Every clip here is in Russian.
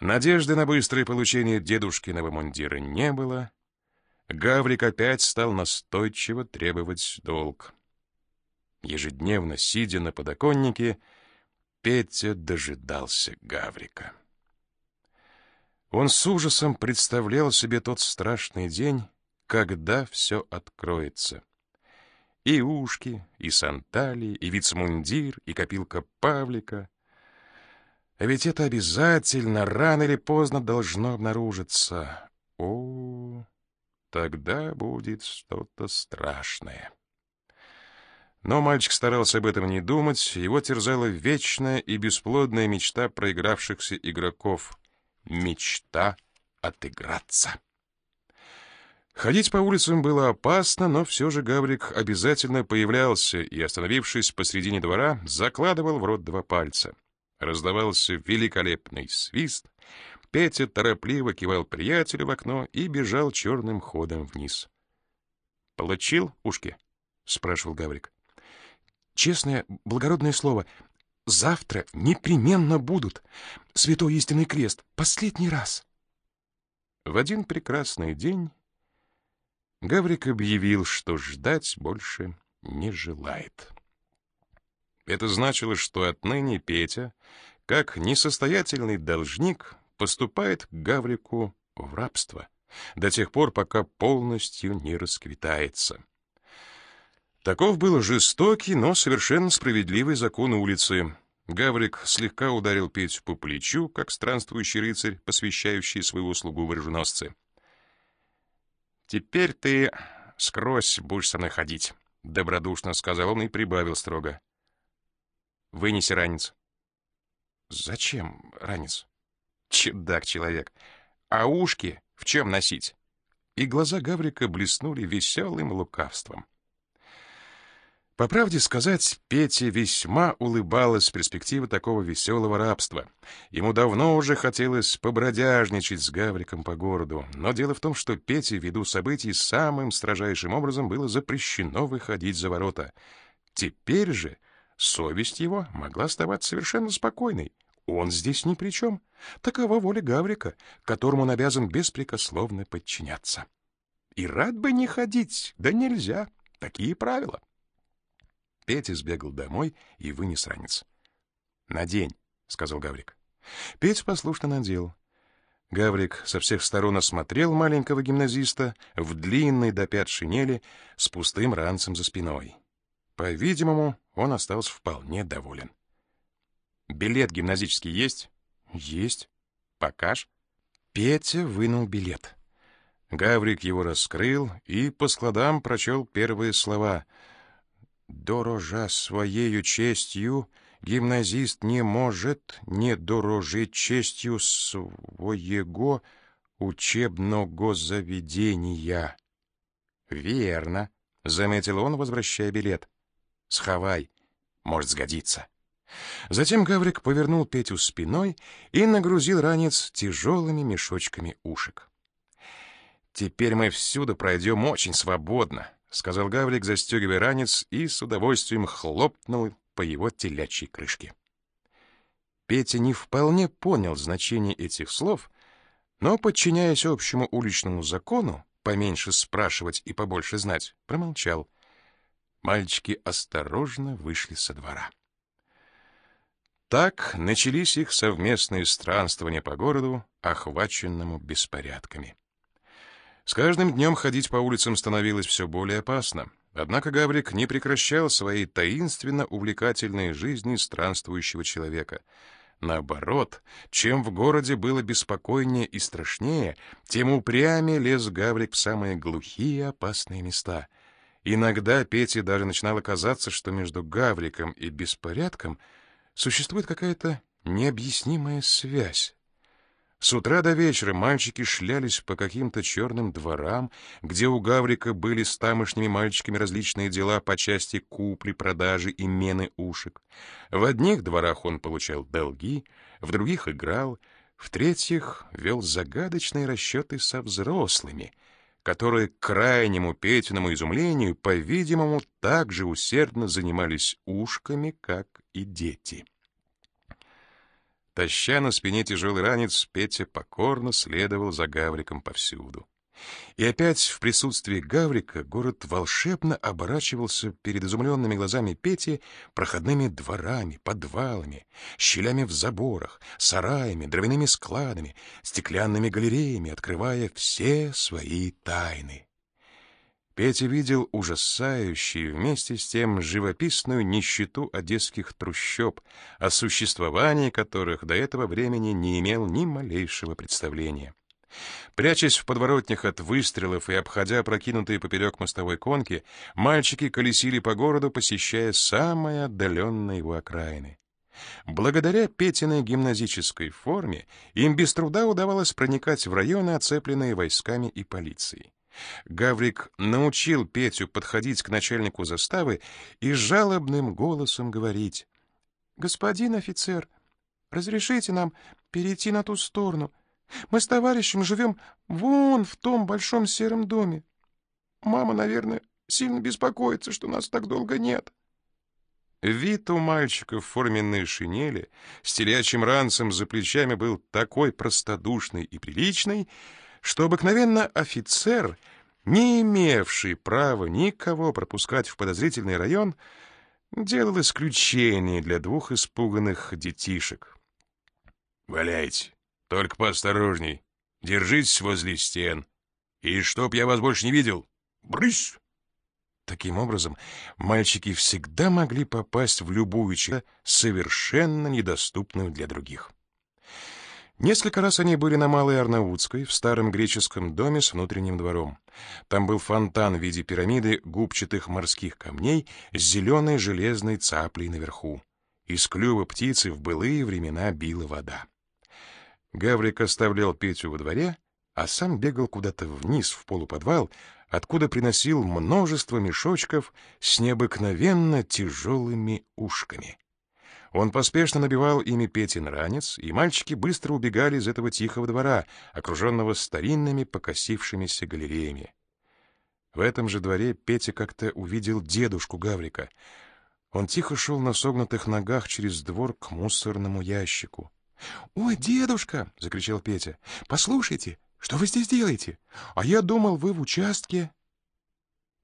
Надежды на быстрое получение дедушкиного мундира не было. Гаврик опять стал настойчиво требовать долг. Ежедневно, сидя на подоконнике, Петя дожидался Гаврика. Он с ужасом представлял себе тот страшный день, когда все откроется. И ушки, и сантали, и вицмундир, и копилка Павлика. А ведь это обязательно рано или поздно должно обнаружиться. О, тогда будет что-то страшное. Но мальчик старался об этом не думать, его терзала вечная и бесплодная мечта проигравшихся игроков. Мечта отыграться. Ходить по улицам было опасно, но все же Гаврик обязательно появлялся и, остановившись посредине двора, закладывал в рот два пальца. Раздавался великолепный свист. Петя торопливо кивал приятелю в окно и бежал черным ходом вниз. «Получил ушки?» — спрашивал Гаврик. «Честное, благородное слово, завтра непременно будут. Святой истинный крест, последний раз». В один прекрасный день Гаврик объявил, что ждать больше не желает. Это значило, что отныне Петя, как несостоятельный должник, поступает к Гаврику в рабство до тех пор, пока полностью не расквитается. Таков был жестокий, но совершенно справедливый закон улицы. Гаврик слегка ударил Петю по плечу, как странствующий рыцарь, посвящающий свою услугу в оруженосце. «Теперь ты скрозь будешь со мной ходить», — добродушно сказал он и прибавил строго. «Вынеси ранец». «Зачем ранец?» «Чудак-человек. А ушки в чем носить?» И глаза Гаврика блеснули веселым лукавством. По правде сказать, Пете весьма улыбалась перспектива такого веселого рабства. Ему давно уже хотелось побродяжничать с Гавриком по городу, но дело в том, что Пете, ввиду событий, самым строжайшим образом было запрещено выходить за ворота. Теперь же совесть его могла оставаться совершенно спокойной. Он здесь ни при чем. Такова воля Гаврика, которому он обязан беспрекословно подчиняться. И рад бы не ходить, да нельзя. Такие правила. Петя сбегал домой и вынес ранец. «Надень», — сказал Гаврик. Петя послушно надел. Гаврик со всех сторон осмотрел маленького гимназиста в длинной до пят шинели с пустым ранцем за спиной. По-видимому, он остался вполне доволен. «Билет гимназический есть?» «Есть». «Покаж». Петя вынул билет. Гаврик его раскрыл и по складам прочел первые слова — Дорожа своею честью, гимназист не может не дорожить честью своего учебного заведения. Верно, заметил он, возвращая билет. Схавай, может сгодиться. Затем Гаврик повернул Петю спиной и нагрузил ранец тяжелыми мешочками ушек. Теперь мы всюду пройдем очень свободно, — сказал Гаврик, застегивая ранец, и с удовольствием хлопнул по его телячьей крышке. Петя не вполне понял значение этих слов, но, подчиняясь общему уличному закону, поменьше спрашивать и побольше знать, промолчал. Мальчики осторожно вышли со двора. Так начались их совместные странствования по городу, охваченному беспорядками. С каждым днем ходить по улицам становилось все более опасно. Однако Гаврик не прекращал своей таинственно увлекательной жизни странствующего человека. Наоборот, чем в городе было беспокойнее и страшнее, тем упрямее лез Гаврик в самые глухие опасные места. Иногда Пете даже начинало казаться, что между Гавриком и беспорядком существует какая-то необъяснимая связь. С утра до вечера мальчики шлялись по каким-то черным дворам, где у Гаврика были с тамошними мальчиками различные дела по части купли, продажи и мены ушек. В одних дворах он получал долги, в других играл, в третьих вел загадочные расчеты со взрослыми, которые к крайнему Петиному изумлению, по-видимому, так же усердно занимались ушками, как и дети. Таща на спине тяжелый ранец, Петя покорно следовал за Гавриком повсюду. И опять в присутствии Гаврика город волшебно оборачивался перед изумленными глазами Пети проходными дворами, подвалами, щелями в заборах, сараями, дровяными складами, стеклянными галереями, открывая все свои тайны. Петя видел ужасающую вместе с тем живописную нищету одесских трущоб, о существовании которых до этого времени не имел ни малейшего представления. Прячась в подворотнях от выстрелов и обходя прокинутые поперек мостовой конки, мальчики колесили по городу, посещая самые отдаленные его окраины. Благодаря Петиной гимназической форме им без труда удавалось проникать в районы, оцепленные войсками и полицией. Гаврик научил Петю подходить к начальнику заставы и жалобным голосом говорить. «Господин офицер, разрешите нам перейти на ту сторону?» Мы с товарищем живем вон в том большом сером доме. Мама, наверное, сильно беспокоится, что нас так долго нет. Вид у мальчика в форменной шинели с телячьим ранцем за плечами был такой простодушный и приличный, что обыкновенно офицер, не имевший права никого пропускать в подозрительный район, делал исключение для двух испуганных детишек. «Валяйте!» Только поосторожней. Держитесь возле стен. И чтоб я вас больше не видел. Брысь!» Таким образом, мальчики всегда могли попасть в любую часть, совершенно недоступную для других. Несколько раз они были на Малой Арнаутской, в старом греческом доме с внутренним двором. Там был фонтан в виде пирамиды губчатых морских камней с зеленой железной цаплей наверху. Из клюва птицы в былые времена била вода. Гаврик оставлял Петю во дворе, а сам бегал куда-то вниз, в полуподвал, откуда приносил множество мешочков с необыкновенно тяжелыми ушками. Он поспешно набивал ими Петин ранец, и мальчики быстро убегали из этого тихого двора, окруженного старинными покосившимися галереями. В этом же дворе Петя как-то увидел дедушку Гаврика. Он тихо шел на согнутых ногах через двор к мусорному ящику. «Ой, дедушка!» — закричал Петя. «Послушайте, что вы здесь делаете? А я думал, вы в участке».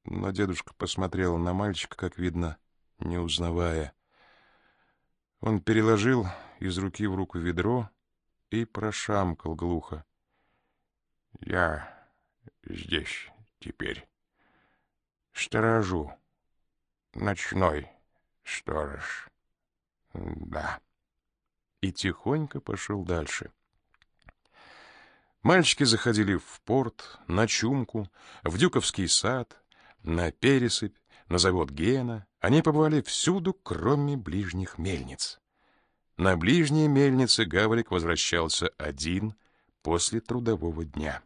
Но дедушка посмотрел на мальчика, как видно, не узнавая. Он переложил из руки в руку ведро и прошамкал глухо. «Я здесь теперь. Сторожу. Ночной сторож. Да» и тихонько пошел дальше. Мальчики заходили в порт, на Чумку, в Дюковский сад, на Пересыпь, на завод Гена. Они побывали всюду, кроме ближних мельниц. На ближние мельницы Гаврик возвращался один после трудового дня.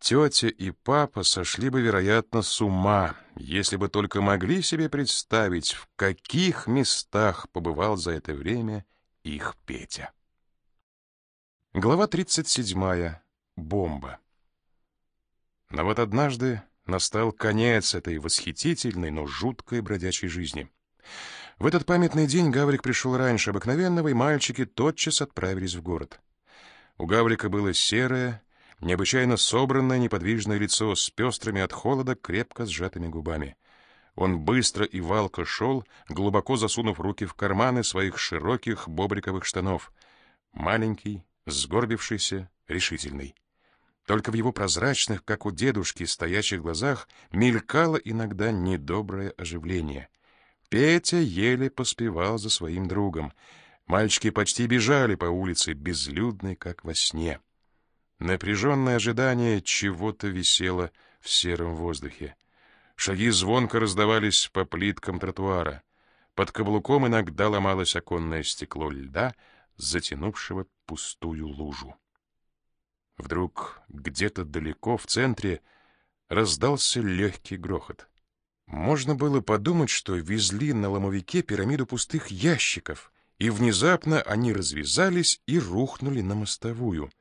Тетя и папа сошли бы, вероятно, с ума, если бы только могли себе представить, в каких местах побывал за это время их Петя. Глава 37. Бомба. Но вот однажды настал конец этой восхитительной, но жуткой бродячей жизни. В этот памятный день Гаврик пришел раньше обыкновенного, и мальчики тотчас отправились в город. У Гаврика было серое, необычайно собранное неподвижное лицо с пестрыми от холода крепко сжатыми губами. Он быстро и валко шел, глубоко засунув руки в карманы своих широких бобриковых штанов. Маленький, сгорбившийся, решительный. Только в его прозрачных, как у дедушки, стоячих глазах мелькало иногда недоброе оживление. Петя еле поспевал за своим другом. Мальчики почти бежали по улице, безлюдной, как во сне. Напряженное ожидание чего-то висело в сером воздухе. Шаги звонко раздавались по плиткам тротуара. Под каблуком иногда ломалось оконное стекло льда, затянувшего пустую лужу. Вдруг где-то далеко в центре раздался легкий грохот. Можно было подумать, что везли на ломовике пирамиду пустых ящиков, и внезапно они развязались и рухнули на мостовую —